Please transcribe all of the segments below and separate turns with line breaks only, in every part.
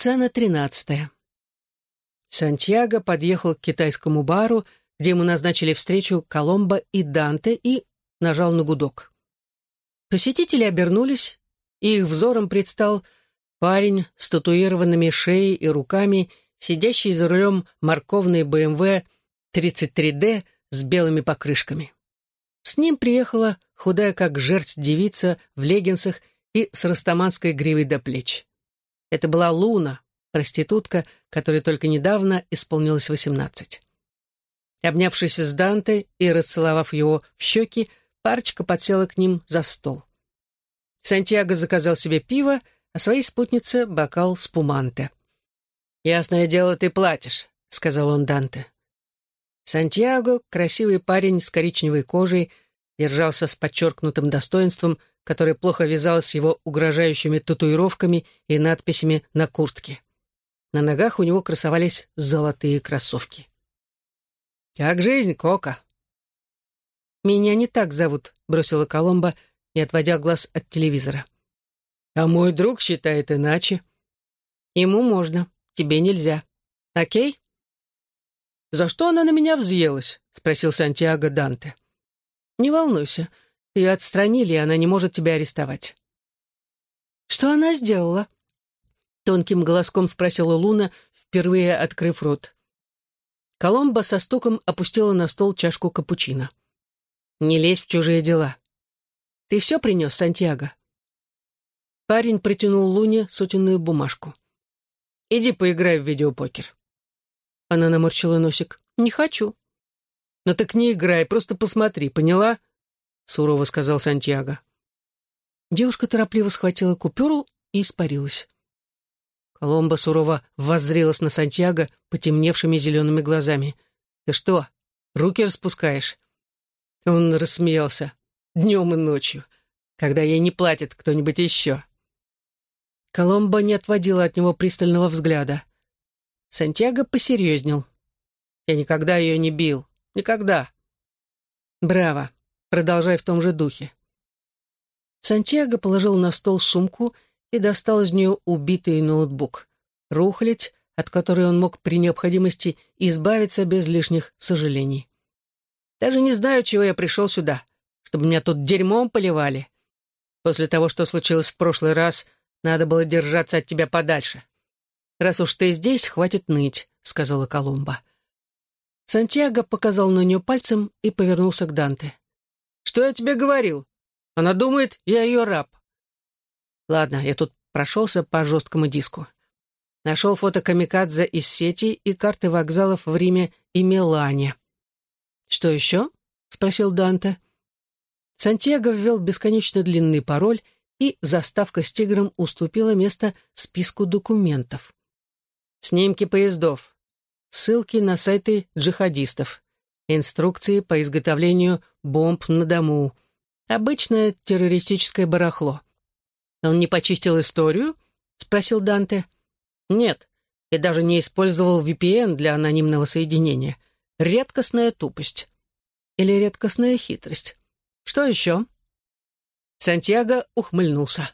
Сцена тринадцатая. Сантьяго подъехал к китайскому бару, где ему назначили встречу Коломбо и Данте, и нажал на гудок. Посетители обернулись, и их взором предстал парень с татуированными шеей и руками, сидящий за рулем морковной БМВ 33D с белыми покрышками. С ним приехала худая как жерть девица в леггинсах и с растаманской гривой до плеч. Это была Луна, проститутка, которой только недавно исполнилось восемнадцать. Обнявшись с Данте и расцеловав его в щеки, парочка подсела к ним за стол. Сантьяго заказал себе пиво, а своей спутнице — бокал спуманте. «Ясное дело, ты платишь», — сказал он Данте. Сантьяго, красивый парень с коричневой кожей, держался с подчеркнутым достоинством, которое плохо вязалось с его угрожающими татуировками и надписями на куртке. На ногах у него красовались золотые кроссовки. «Как жизнь, Кока?» «Меня не так зовут», — бросила Коломба, не отводя глаз от телевизора. «А мой друг считает иначе». «Ему можно, тебе нельзя. Окей?» «За что она на меня взъелась?» — спросил Сантьяго Данте. «Не волнуйся, ее отстранили, и она не может тебя арестовать». «Что она сделала?» Тонким голоском спросила Луна, впервые открыв рот. Коломба со стуком опустила на стол чашку капучино. «Не лезь в чужие дела. Ты все принес, Сантьяго?» Парень протянул Луне сотенную бумажку. «Иди поиграй в видеопокер». Она наморщила носик. «Не хочу». «Ну так не играй, просто посмотри, поняла?» Сурово сказал Сантьяго. Девушка торопливо схватила купюру и испарилась. Коломба сурово воззрелась на Сантьяго потемневшими зелеными глазами. «Ты что, руки распускаешь?» Он рассмеялся. «Днем и ночью, когда ей не платит кто-нибудь еще». Коломба не отводила от него пристального взгляда. Сантьяго посерьезнел. «Я никогда ее не бил. Никогда». «Браво. Продолжай в том же духе. Сантьяго положил на стол сумку и достал из нее убитый ноутбук. Рухлядь, от которой он мог при необходимости избавиться без лишних сожалений. «Даже не знаю, чего я пришел сюда, чтобы меня тут дерьмом поливали. После того, что случилось в прошлый раз, надо было держаться от тебя подальше. Раз уж ты здесь, хватит ныть», — сказала Колумба. Сантьяго показал на нее пальцем и повернулся к Данте. Что я тебе говорил? Она думает, я ее раб. Ладно, я тут прошелся по жесткому диску. Нашел фото камикадзе из сети и карты вокзалов в Риме и Милане. «Что еще?» — спросил Данте. Сантьяго ввел бесконечно длинный пароль, и заставка с тигром уступила место списку документов. Снимки поездов, ссылки на сайты джихадистов, инструкции по изготовлению бомб на дому. Обычное террористическое барахло. «Он не почистил историю?» — спросил Данте. «Нет, и даже не использовал VPN для анонимного соединения. Редкостная тупость. Или редкостная хитрость. Что еще?» Сантьяго ухмыльнулся.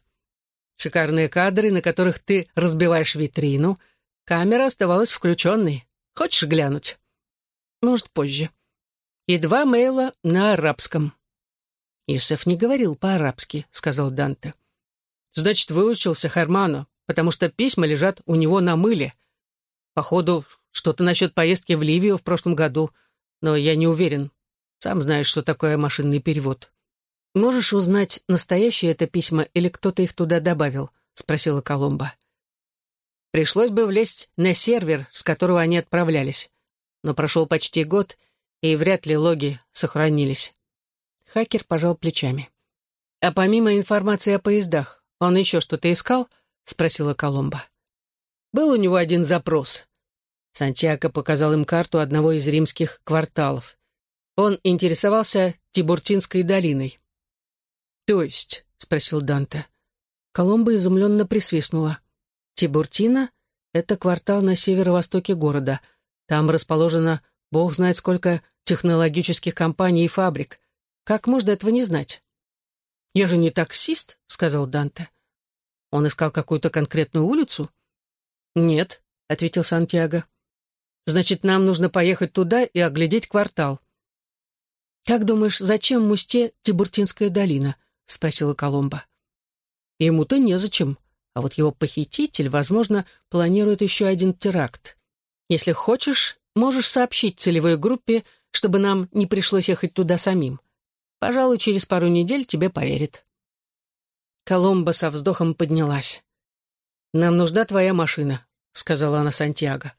«Шикарные кадры, на которых ты разбиваешь витрину. Камера оставалась включенной. Хочешь глянуть?» «Может, позже» и два мейла на арабском. «Юсеф не говорил по-арабски», — сказал Данте. «Значит, выучился Харману, потому что письма лежат у него на мыле. Походу, что-то насчет поездки в Ливию в прошлом году, но я не уверен. Сам знаешь, что такое машинный перевод». «Можешь узнать, настоящие это письма или кто-то их туда добавил?» — спросила Коломба. Пришлось бы влезть на сервер, с которого они отправлялись. Но прошел почти год, и вряд ли логи сохранились. Хакер пожал плечами. «А помимо информации о поездах, он еще что-то искал?» — спросила Коломба. «Был у него один запрос». Сантьяго показал им карту одного из римских кварталов. Он интересовался Тибуртинской долиной. «То есть?» — спросил Данте. Коломба изумленно присвистнула. «Тибуртина — это квартал на северо-востоке города. Там расположено бог знает сколько технологических компаний и фабрик. Как можно этого не знать? «Я же не таксист», — сказал Данте. Он искал какую-то конкретную улицу? «Нет», — ответил Сантьяго. «Значит, нам нужно поехать туда и оглядеть квартал». «Как думаешь, зачем Мусте Тибуртинская долина?» — спросила Коломба. «Ему-то незачем, а вот его похититель, возможно, планирует еще один теракт. Если хочешь, можешь сообщить целевой группе, чтобы нам не пришлось ехать туда самим. Пожалуй, через пару недель тебе поверит». Коломба со вздохом поднялась. «Нам нужна твоя машина», — сказала она Сантьяго.